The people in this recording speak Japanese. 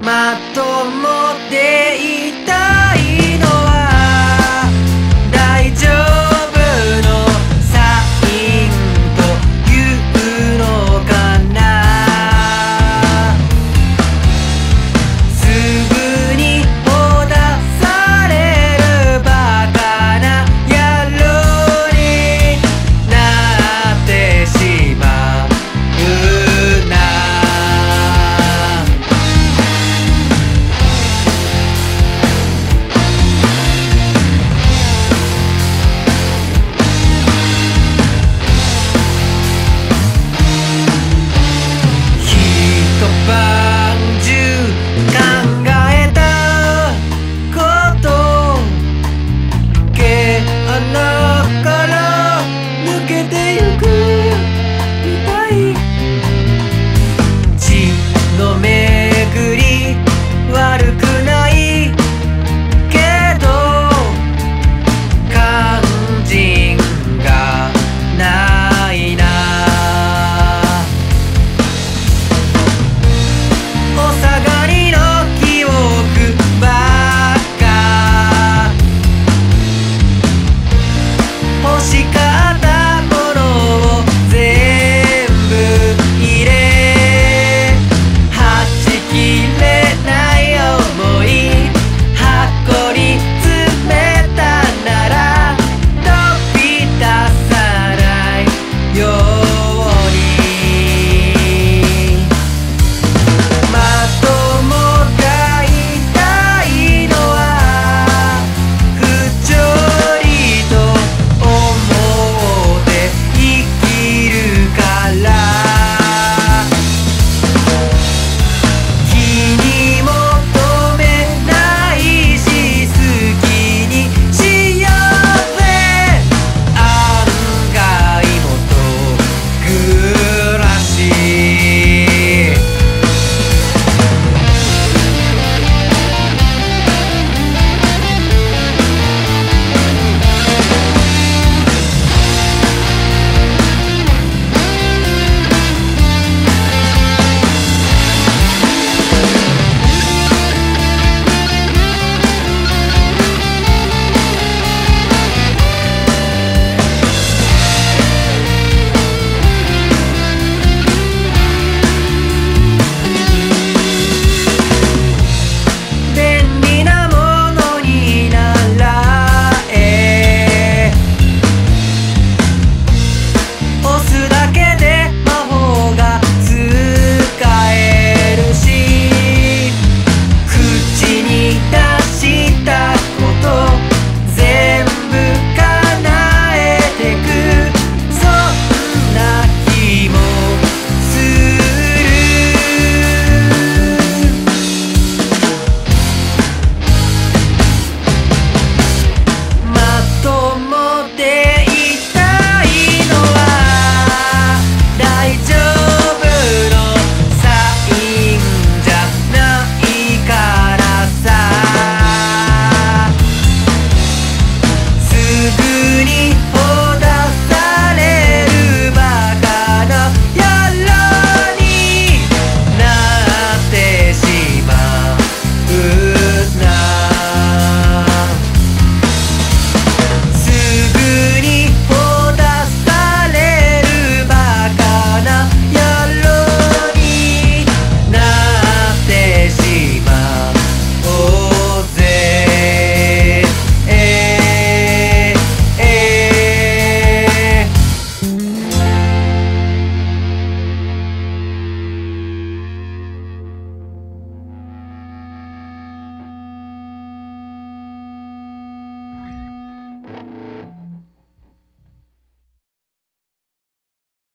まともでいい me.